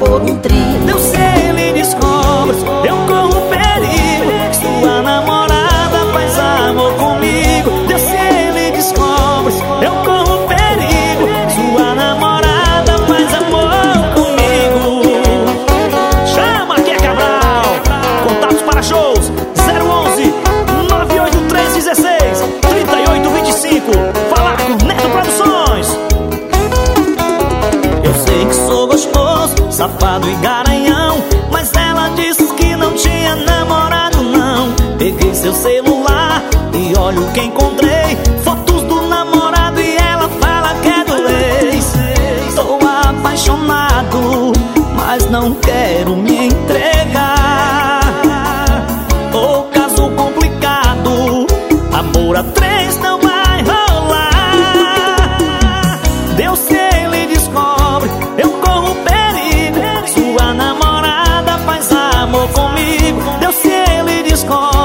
por um trio. Eu sei, safado e garanhão Mas ela disse que não tinha namorado não. Peguei seu celular e olha o que encontrei. Fotos do namorado e ela fala que é do ex. Tô apaixonado, mas não quero me entregar. Ô oh, caso complicado, amor a três Deus se ele descobre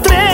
atreves